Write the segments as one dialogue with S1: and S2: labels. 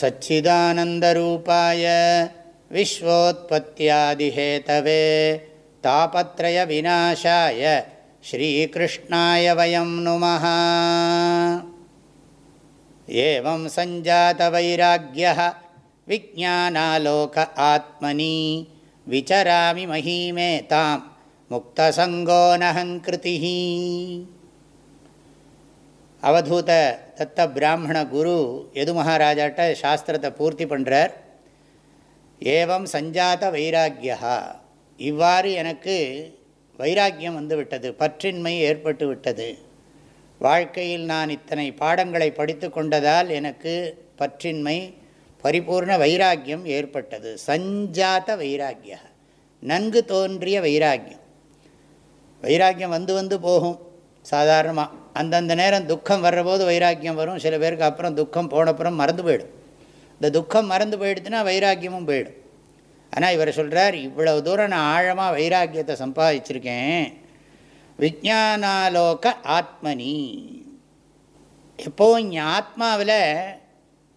S1: सच्चिदानन्दरूपाय विश्वोत्पत्त्यादिहेतवे तापत्रयविनाशाय श्रीकृष्णाय वयं नुमः एवं सञ्जातवैराग्यः विज्ञानालोक आत्मनि विचरामि महीमेतां मुक्तसङ्गो नहङ्कृतिः அவதூத தத்த பிராமண குரு எது மகாராஜாட்ட சாஸ்திரத்தை பூர்த்தி பண்ணுறார் ஏவம் சஞ்சாத வைராக்கியா இவ்வாறு எனக்கு வைராக்கியம் வந்துவிட்டது பற்றின்மை ஏற்பட்டு விட்டது. வாழ்க்கையில் நான் இத்தனை பாடங்களை படித்து கொண்டதால் எனக்கு பற்றின்மை பரிபூர்ண வைராக்கியம் ஏற்பட்டது. சஞ்சாத வைராக்கியா நன்கு தோன்றிய வைராக்கியம். வைராக்கியம் வந்து வந்து போகும் சாதாரணமாக அந்தந்த நேரம் துக்கம் வர்றபோது வைராக்கியம் வரும். சில பேருக்கு அப்புறம் துக்கம் போனப்புறம் மறந்து போயிடும். இந்த துக்கம் மறந்து போயிடுச்சுன்னா வைராக்கியமும் போயிடும். ஆனால் இவர் சொல்கிறார் இவ்வளவு தூரம் நான் ஆழமாக வைராக்கியத்தை சம்பாதிச்சிருக்கேன். விஜானாலோக ஆத்மனி. எப்போவும் இங்கே ஆத்மாவில்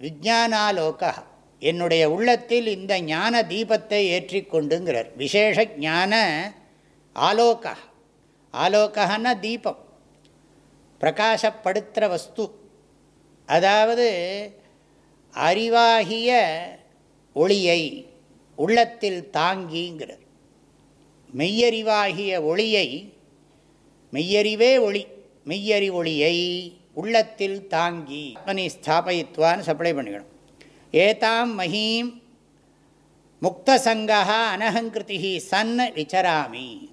S1: விஜானாலோகா என்னுடைய உள்ளத்தில் இந்த ஞான தீபத்தை ஏற்றிக்கொண்டுங்கிறார் விசேஷ ஞான ஆலோக. ஆலோகான்னா தீபம். பிரகாசப்படுத்துகிற வஸ்து அதாவது அறிவாகிய ஒளியை உள்ளத்தில் தாங்கிங்கிறார் மெய்யறிவாகிய ஒளியை மெய்யறிவே ஒளி மெய்யறி ஒளியை உள்ளத்தில் தாங்கி நீ ஸ்தாபயித்வான்னு சப்ளை பண்ணிக்கணும். ஏதாம் மஹீம் முக்தசங்கா அனகங்கிருதி சன் விசராமி.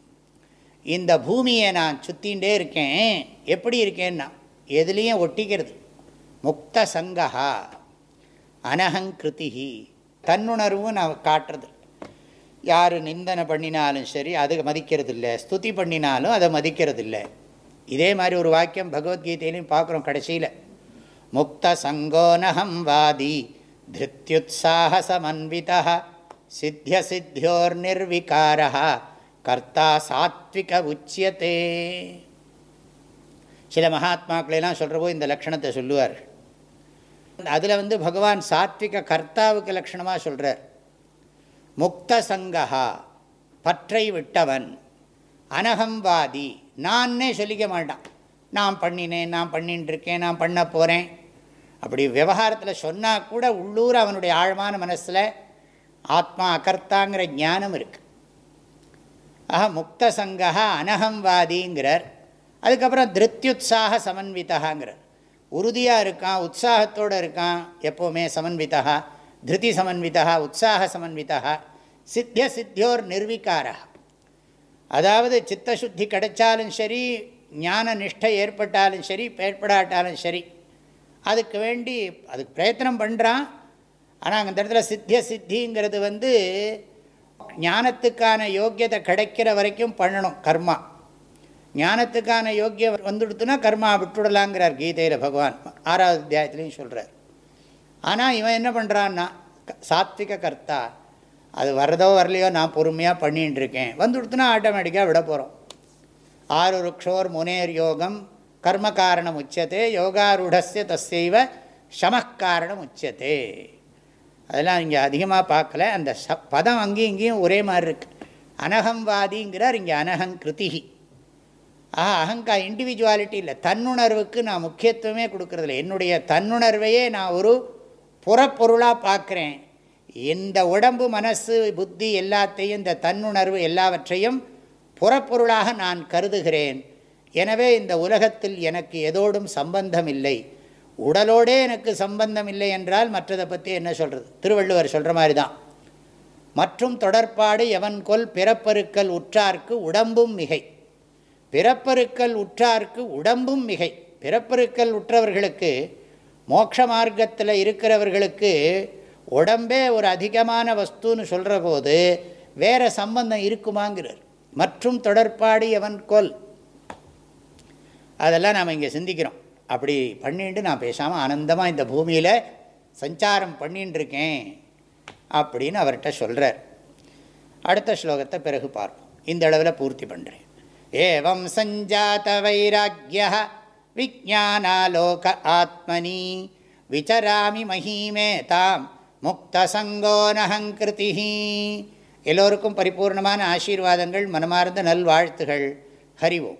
S1: இந்த பூமியை நான் சுற்றிகிட்டே இருக்கேன் எப்படி இருக்கேன்னா எதுலேயும் ஒட்டிக்கிறது. முக்த சங்கா அனகங்கிருதி தன்னுணர்வும் நான் காட்டுறது. யார் நிந்தனை பண்ணினாலும் சரி அது மதிக்கிறது இல்லை ஸ்துதி பண்ணினாலும் அதை மதிக்கிறது இல்லை இதே மாதிரி ஒரு வாக்கியம் பகவத்கீதையிலையும் பார்க்குறோம் கடைசியில். முக்த சங்கோனகம் வாதி திருத்யுத்சாகசமன்விதா சித்திய சித்தியோர் நிர்விகாரா கர்த்தா சாத்விக உச்சியத்தே. சில மகாத்மாக்களெல்லாம் சொல்கிறபோ இந்த லக்ஷணத்தை சொல்லுவார். அதில் வந்து பகவான் சாத்விக கர்த்தாவுக்கு லக்ஷணமாக சொல்கிறார் முக்த சங்கா பற்றை விட்டவன் அனகம்வாதி நான்னே சொல்லிக்க மாட்டான். நான் பண்ணினேன் நான் பண்ணின்ட்டுருக்கேன் நான் பண்ண போகிறேன் அப்படி விவகாரத்தில் சொன்னால் கூட உள்ளூர் அவனுடைய ஆழமான மனசில் ஆத்மா அகர்த்தாங்கிற ஞானம் இருக்குது ஆஹா முக்த சங்கா அனகம்வாதிங்கிறார். அதுக்கப்புறம் திருத்யுத்சாக சமன்விதாங்கிறார் உறுதியாக இருக்கான் உற்சாகத்தோடு இருக்கான் எப்போவுமே சமன்விதா திருதி சமன்விதா உற்சாக சமன்விதா சித்திய சித்தியோர் நிர்விகாரா அதாவது சித்தசுத்தி கிடைச்சாலும் சரி ஞான நிஷ்டை ஏற்பட்டாலும் சரி ஏற்படாட்டாலும் சரி அதுக்கு வேண்டி அதுக்கு பிரயத்தனம் பண்ணுறான் ஆனால் அந்த இடத்துல சித்திய சித்திங்கிறது வந்து ஞானத்துக்கான யோக்கியத்தை கிடைக்கிற வரைக்கும் பண்ணணும் கர்மா. ஞானத்துக்கான யோக்கியம் வந்துடுத்துனா கர்மா விட்டுடலாங்கிறார் கீதையில் பகவான். ஆறாவது அத்தியாயத்துலேயும் சொல்கிறார் ஆனால் இவன் என்ன பண்ணுறான்னா சாத்விக கர்த்தா அது வரதோ வரலையோ நான் பொறுமையாக பண்ணிகிட்டு இருக்கேன் வந்துடுத்துனா ஆட்டோமேட்டிக்காக விட போகிறோம் ஆறு ருக்ஷோர் முனேர் யோகம் கர்ம காரணம் உச்சத்தே யோகாரூடஸ்ய தஸ்யவ சமக்காரணம் உச்சத்தே அதெல்லாம் இங்கே அதிகமாக பார்க்கல. அந்த ச பதம் அங்கேயும் இங்கேயும் ஒரே மாதிரி இருக்குது அனகம்வாதிங்கிறார் இங்கே அனகங்கிருதிகி ஆஹா அகங்கா இண்டிவிஜுவாலிட்டி இல்லை. தன்னுணர்வுக்கு நான் முக்கியத்துவமே கொடுக்குறதில்ல. என்னுடைய தன்னுணர்வையே நான் ஒரு புறப்பொருளாக பார்க்குறேன். இந்த உடம்பு மனசு புத்தி எல்லாத்தையும் இந்த தன்னுணர்வு எல்லாவற்றையும் புறப்பொருளாக நான் கருதுகிறேன். எனவே இந்த உலகத்தில் எனக்கு எதோடும் சம்பந்தம் இல்லை. உடலோடே எனக்கு சம்பந்தம் இல்லை என்றால் மற்றதை பற்றி என்ன சொல்கிறது திருவள்ளுவர் சொல்கிற மாதிரி தான் மற்றும் தொடர்பாடு எவன்கொல் பிறப்பருக்கல் உற்றார்க்கு உடம்பும் மிகை. பிறப்பருக்கல் உற்றார்க்கு உடம்பும் மிகை. பிறப்பருக்கல் உற்றவர்களுக்கு மோட்ச மார்க்கத்தில் இருக்கிறவர்களுக்கு உடம்பே ஒரு அதிகமான வஸ்துன்னு சொல்கிற போது வேறு சம்பந்தம் இருக்குமாங்கிறார். மற்றும் தொடர்பாடு எவன் கொல்? அதெல்லாம் நாம் இங்கே சிந்திக்கிறோம். அப்படி பண்ணிட்டு நான் பேசாமல் ஆனந்தமாக இந்த பூமியில் சஞ்சாரம் பண்ணின்னு இருக்கேன் அப்படின்னு அவர்கிட்ட சொல்கிறார் அடுத்த ஸ்லோகத்தை பிறகு பார்ப்போம். இந்த அளவில் பூர்த்தி பண்ணுறேன் ஏவம் சஞ்சாத வைராக்கிய விஜானாலோக ஆத்மனி விசராமி மஹிமே தாம் முக்தசங்கோனஹங்கிருதி எல்லோருக்கும் பரிபூர்ணமான ஆசீர்வாதங்கள் மனமார்ந்த நல்வாழ்த்துகள். ஹரிவோம்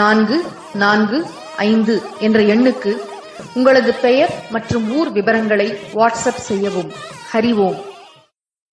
S2: நான்கு நான்கு ஐந்து என்ற எண்ணுக்கு உங்களது பெயர் மற்றும் ஊர் விவரங்களை வாட்ஸ்அப் செய்யவும். ஹரி ஓம்.